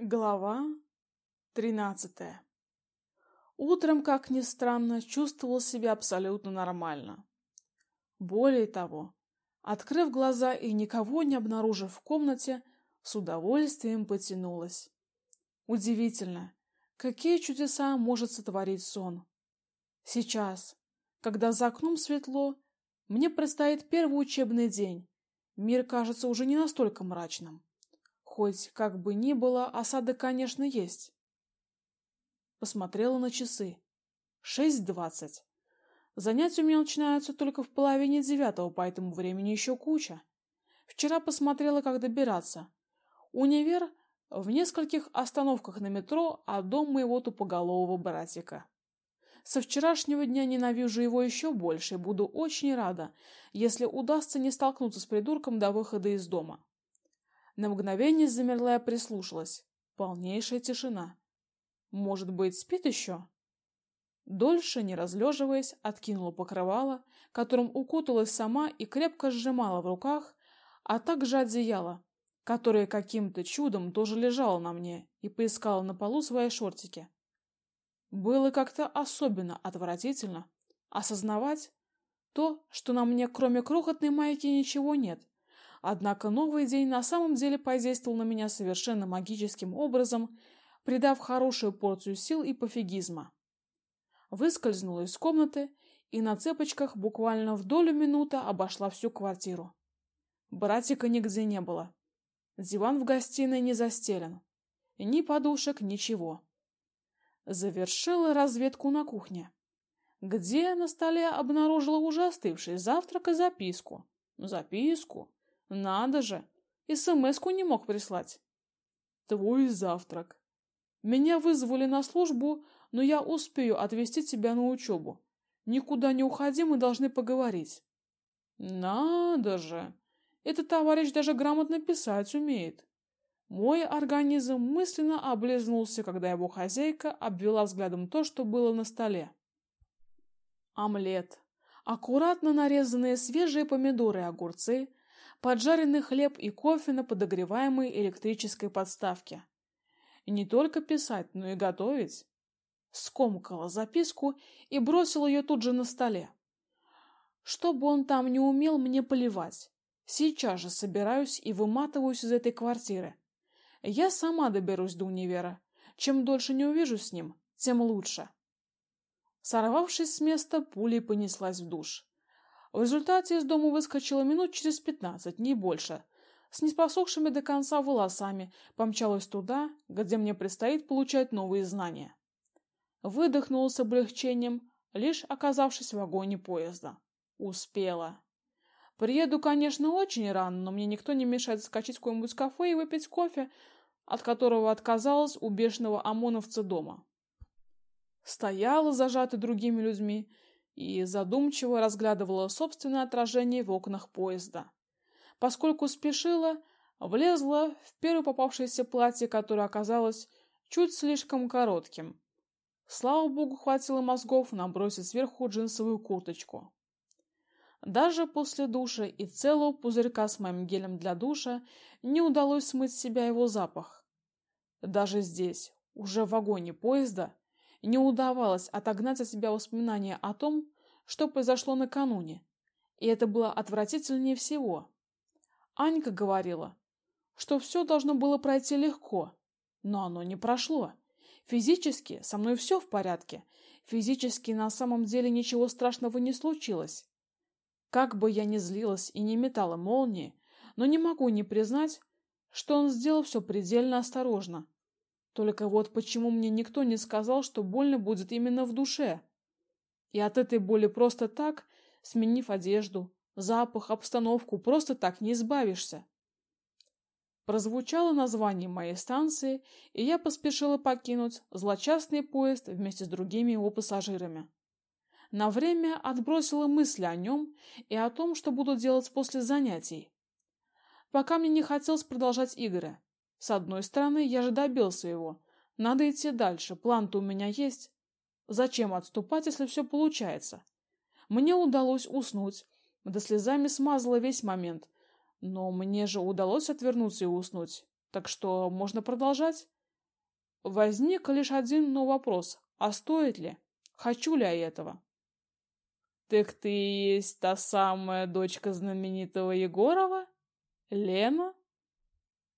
Глава тринадцатая. Утром, как ни странно, чувствовал себя абсолютно нормально. Более того, открыв глаза и никого не обнаружив в комнате, с удовольствием потянулась. Удивительно, какие чудеса может сотворить сон. Сейчас, когда за окном светло, мне предстоит первый учебный день. Мир кажется уже не настолько мрачным. Хоть как бы ни было, осадок, конечно, есть. Посмотрела на часы. Шесть двадцать. Занятия у меня начинаются только в половине девятого, поэтому времени еще куча. Вчера посмотрела, как добираться. Универ в нескольких остановках на метро, а дом моего тупоголового братика. Со вчерашнего дня ненавижу его еще больше и буду очень рада, если удастся не столкнуться с придурком до выхода из дома. На мгновение замерла и прислушалась. Полнейшая тишина. Может быть, спит еще? Дольше не разлеживаясь, откинула покрывало, которым укуталась сама и крепко сжимала в руках, а также одеяло, которое каким-то чудом тоже лежало на мне, и поискала на полу свои шортики. Было как-то особенно отвратительно осознавать то, что на мне кроме крохотной майки ничего нет, Однако новый день на самом деле подействовал на меня совершенно магическим образом, придав хорошую порцию сил и пофигизма. Выскользнула из комнаты и на цепочках буквально в долю минуты обошла всю квартиру. Братика нигде не было. Диван в гостиной не застелен. Ни подушек, ничего. Завершила разведку на кухне, где на столе обнаружила уже остывший завтрак и записку. Записку, надо же, СМС-ку не мог прислать. Твой завтрак. Меня вызвали на службу, но я успею отвезти тебя на учебу. Никуда не уходи, мы должны поговорить. Надо же. Этот товарищ даже грамотно писать умеет. Мой организм мысленно облизнулся, когда его хозяйка обвела взглядом то, что было на столе. Омлет, аккуратно нарезанные свежие помидоры и огурцы, поджаренный хлеб и кофе на подогреваемой электрической подставке. Не только писать, но и готовить. Скомкала записку и бросила ее тут же на столе. Что бы он там не умел, мне поливать. Сейчас же собираюсь и выматываюсь из этой квартиры. Я сама доберусь до универа. Чем дольше не увижу с ним, тем лучше. Сорвавшись с места, пулей понеслась в душ. В результате из дома выскочила минут через пятнадцать, не больше. С неспосохшими до конца волосами помчалась туда, где мне предстоит получать новые знания. Выдохнула с облегчением, лишь оказавшись в вагоне поезда. Успела. Приеду, конечно, очень рано, но мне никто не мешает скачать в какое-нибудь кафе и выпить кофе, от которого отказалась у бешеного ОМОНовца дома. Стояла зажата другими людьми и задумчиво разглядывала собственное отражение в окнах поезда. Поскольку спешила, влезла в первое попавшееся платье, которое оказалось чуть слишком коротким. Слава богу, хватило мозгов набросить сверху джинсовую курточку. Даже после душа и целого пузырька с моим гелем для душа не удалось смыть с себя его запах. Даже здесь, уже в вагоне поезда, не удавалось отогнать от себя воспоминания о том, что произошло накануне. И это было отвратительнее всего. Анька говорила, что все должно было пройти легко, но оно не прошло. Физически со мной все в порядке. Физически на самом деле ничего страшного не случилось. Как бы я ни злилась и не метала молнии, но не могу не признать, что он сделал все предельно осторожно. Только вот почему мне никто не сказал, что больно будет именно в душе? И от этой боли просто так, сменив одежду, запах, обстановку, просто так не избавишься. Прозвучало название моей станции, и я поспешила покинуть злочастный поезд вместе с другими его пассажирами. На время отбросила мысли о нем и о том, что буду делать после занятий. Пока мне не хотелось продолжать игры. С одной стороны, я же добил своего. Надо идти дальше, план-то у меня есть. Зачем отступать, если все получается? Мне удалось уснуть. Да слезами смазала весь момент. Но мне же удалось отвернуться и уснуть. Так что можно продолжать. возник лишь один но вопрос: а стоит ли? Хочу ли я этого? Так ты есть та самая дочка знаменитого Егорова? Лена?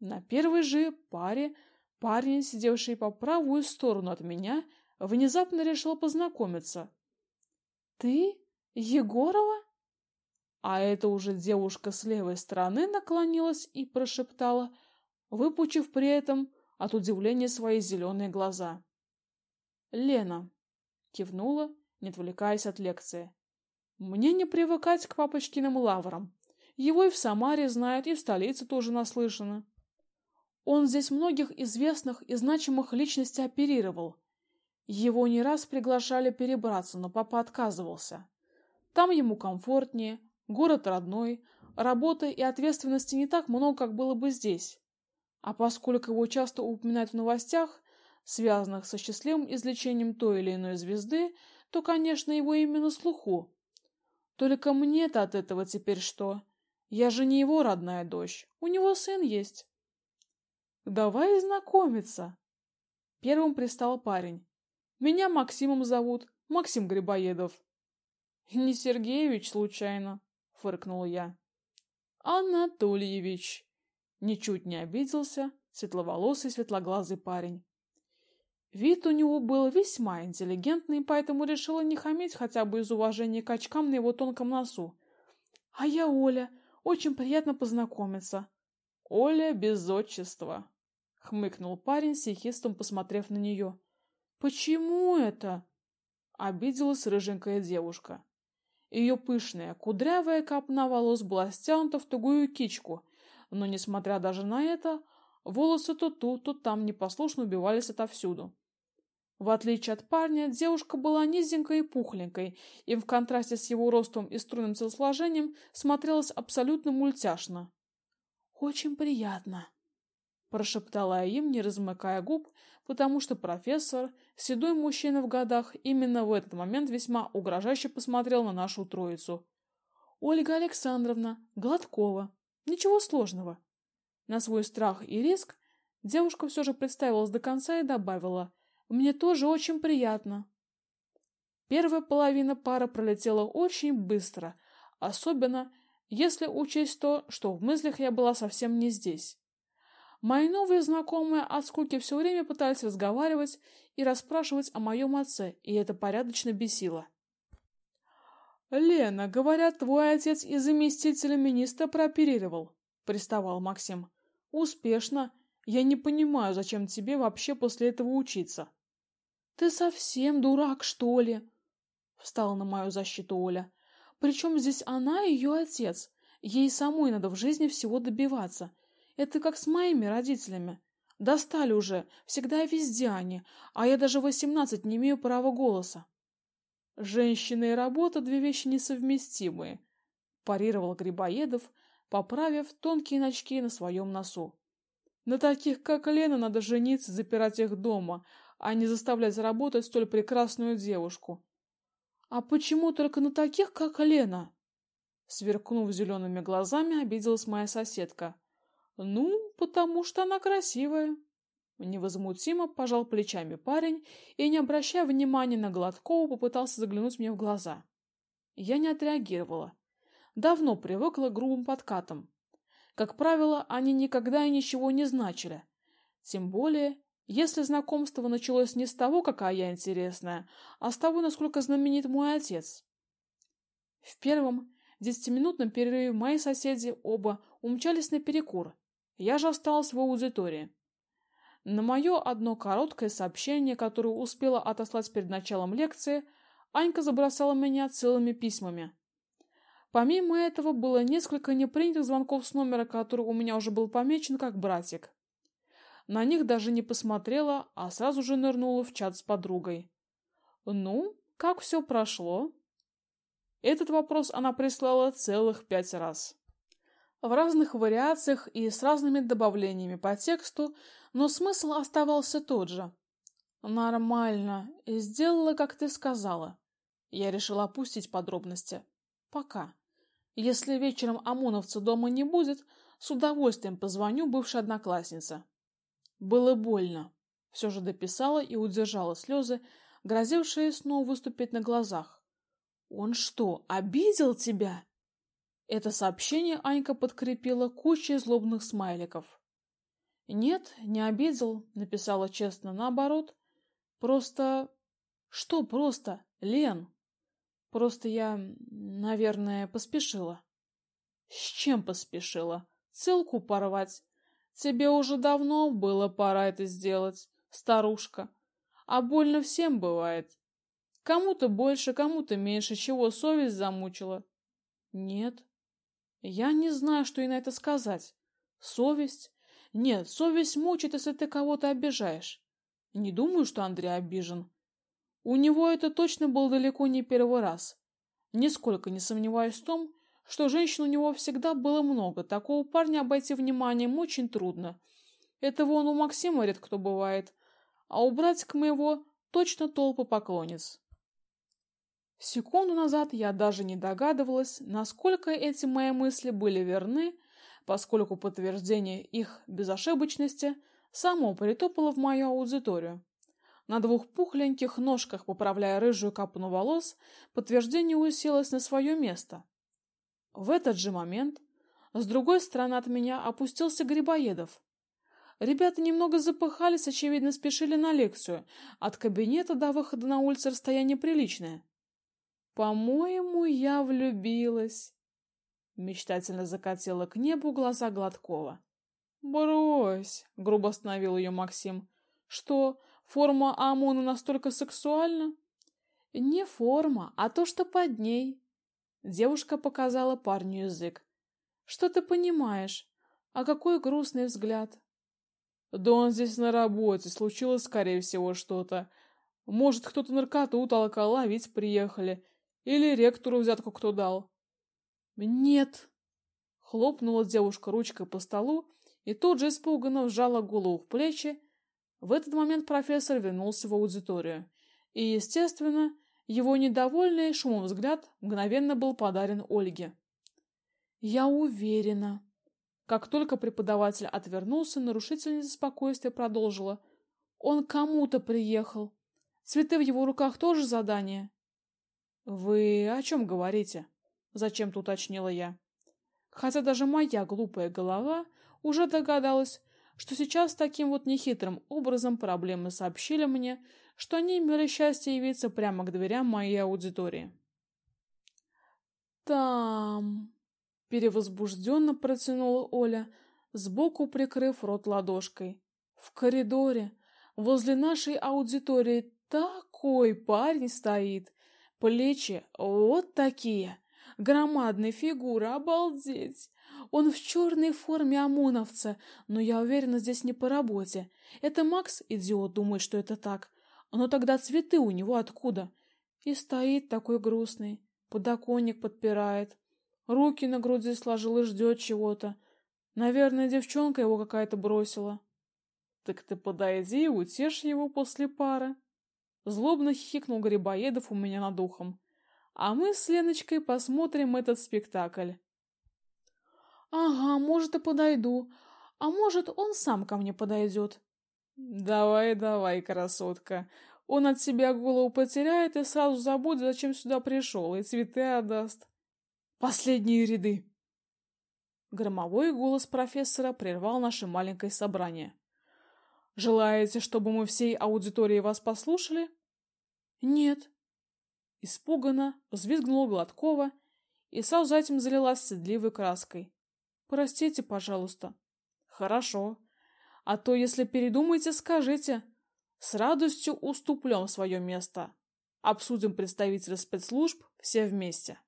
На первой же паре парень, сидевший по правую сторону от меня, внезапно решил познакомиться. Ты Егорова? А эта уже девушка с левой стороны наклонилась и прошептала, выпучив при этом от удивления свои зеленые глаза. Лена кивнула, не отвлекаясь от лекции. Мне не привыкать к папочкиным лаврам. Его и в Самаре знают, и в столице тоже наслышано. Он здесь многих известных и значимых личностей оперировал. Его не раз приглашали перебраться, но папа отказывался. Там ему комфортнее, город родной, работы и ответственности не так много, как было бы здесь. А поскольку его часто упоминают в новостях, связанных со счастливым излечением той или иной звезды, то, конечно, его имя на слуху. Только мне-то от этого теперь что? Я же не его родная дочь. У него сын есть. Давай знакомиться. Первым пристал парень. Меня Максимом зовут, Максим Грибоедов. Не Сергеевич случайно, фыркнул я. Анатольевич. Ничуть не обиделся светловолосый светлоглазый парень. Вид у него был весьма интеллигентный, поэтому решила не хамить хотя бы из уважения к очкам на его тонком носу. А я Оля, очень приятно познакомиться. Оля без отчества, хмыкнул парень с ехистом, посмотрев на нее. Почему это? обиделась рыженькая девушка. Ее пышная, кудрявая копна волос была стянута в тугую кичку, но несмотря даже на это, волосы то тут, то там непослушно убивались отовсюду. В отличие от парня, девушка была низенькой и пухленькой, и в контрасте с его ростом и стройным телосложением смотрелась абсолютно мультяшно. Очень приятно, прошептала я им, не размыкая губ, потому что профессор, седой мужчина в годах, именно в этот момент весьма угрожающе посмотрел на нашу троицу. Ольга Александровна Гладкова. Ничего сложного. На свой страх и риск девушка все же представилась до конца и добавила: мне тоже очень приятно. Первая половина пары пролетела очень быстро, особенно если учесть то, что в мыслях я была совсем не здесь. Мои новые знакомые от скуки все время пытались разговаривать и расспрашивать о моем отце, и это порядочно бесило. Лена, говорят, твой отец и заместителя министра прооперировал, приставал Максим. Успешно. Я не понимаю, зачем тебе вообще после этого учиться. Ты совсем дурак, что ли? Встала на мою защиту Оля. Причем здесь она и ее отец. Ей самой надо в жизни всего добиваться. Это как с моими родителями. Достали уже, всегда и везде они, а я даже восемнадцать не имею права голоса. Женщина и работа две вещи несовместимые, парировал Грибоедов, поправив тонкие ночки на своем носу. На таких, как Лена, надо жениться, запирать их дома, а не заставлять работать столь прекрасную девушку. А почему только на таких, как Лена? Сверкнув зелеными глазами, обиделась моя соседка. Ну, потому что она красивая. Невозмутимо пожал плечами парень и, не обращая внимания на Гладкова, попытался заглянуть мне в глаза. Я не отреагировала. Давно привыкла к грубым подкатам. Как правило, они никогда и ничего не значили. Тем более, если знакомство началось не с того, какая я интересная, а с того, насколько знаменит мой отец. В первом десятиминутном перерыве мои соседи оба умчались на перекур. Я же осталась в аудитории. На мое одно короткое сообщение, которое успела отослать перед началом лекции, Анька забросала меня целыми письмами. Помимо этого было несколько непринятых звонков с номера, который у меня уже был помечен как братик. На них даже не посмотрела, а сразу же нырнула в чат с подругой. Ну, как все прошло? Этот вопрос она прислала целых пять раз. В разных вариациях и с разными добавлениями по тексту, но смысл оставался тот же. Нормально, и сделала, как ты сказала. Я решила опустить подробности. Пока. Если вечером ОМОНовца дома не будет, с удовольствием позвоню бывшей однокласснице. Было больно. Все же дописала и удержала слезы, грозившие снова выступить на глазах. Он что, обидел тебя? Это сообщение Анька подкрепила кучей злобных смайликов. Нет, не обидел, написала честно, наоборот. Просто что просто, Лен? Просто я, наверное, поспешила. С чем поспешила? Целку порвать. Тебе уже давно было пора это сделать, старушка. А больно всем бывает. Кому-то больше, кому-то меньше, чего совесть замучила. Нет. Я не знаю, что и на это сказать. Совесть? Нет, совесть мучит, если ты кого-то обижаешь. Не думаю, что Андрей обижен. У него это точно был далеко не первый раз. Нисколько не сомневаюсь в том, что женщин у него всегда было много. Такого парня обойти вниманием очень трудно. Это вон у Максима редко бывает. А у братика моего точно толпа поклонниц. Секунду назад я даже не догадывалась, насколько эти мои мысли были верны, поскольку подтверждение их безошибочности само притопало в мою аудиторию. На двух пухленьких ножках, поправляя рыжую капну волос, подтверждение уселось на свое место. В этот же момент с другой стороны от меня опустился Грибоедов. Ребята немного запыхались, очевидно, спешили на лекцию. От кабинета до выхода на улицу расстояние приличное. По-моему, я влюбилась. Мечтательно закатила к небу глаза Гладкова. Брось, грубо остановил ее Максим. Что, форма Амуна настолько сексуальна? Не форма, а то, что под ней. Девушка показала парню язык. Что ты понимаешь? А какой грустный взгляд. Да он здесь на работе, случилось, скорее всего, что-то. Может, кто-то наркоту толкал, ловить приехали. Или ректору взятку кто дал? Нет. Хлопнула девушка ручкой по столу и тут же испуганно вжала голову в плечи. В этот момент профессор вернулся в аудиторию. И, естественно, его недовольный шумом взгляд мгновенно был подарен Ольге. Я уверена. Как только преподаватель отвернулся, нарушительница спокойствия продолжила: "Он кому-то приехал. Цветы в его руках тоже задание". Вы о чем говорите? зачем-то уточнила я. Хотя даже моя глупая голова уже догадалась, что сейчас таким вот нехитрым образом проблемы сообщили мне, что они имели счастье явиться прямо к дверям моей аудитории. Там перевозбужденно протянула Оля, сбоку прикрыв рот ладошкой. В коридоре возле нашей аудитории такой парень стоит, Плечи вот такие, громадные фигуры, обалдеть. Он в черной форме ОМОНовца, но я уверена, здесь не по работе. Это Макс, идиот, думает, что это так. Но тогда цветы у него откуда? И стоит такой грустный, подоконник подпирает, руки на груди сложил и ждет чего-то. Наверное, девчонка его какая-то бросила. Так ты подойди и утешь его после пары. Злобно хихикнул Грибоедов у меня над ухом. А мы с Леночкой посмотрим этот спектакль. Ага, может и подойду. А может, он сам ко мне подойдет. Давай, давай, красотка. Он от себя голову потеряет и сразу забудет, зачем сюда пришел, и цветы отдаст. Последние ряды. Громовой голос профессора прервал наше маленькое собрание. Желаете, чтобы мы всей аудиторией вас послушали? Нет. Испуганно взвизгнула Гладкова и сразу за этим залилась седливой краской. Простите, пожалуйста. Хорошо. А то, если передумаете, скажите. С радостью уступлем свое место. Обсудим представителя спецслужб все вместе.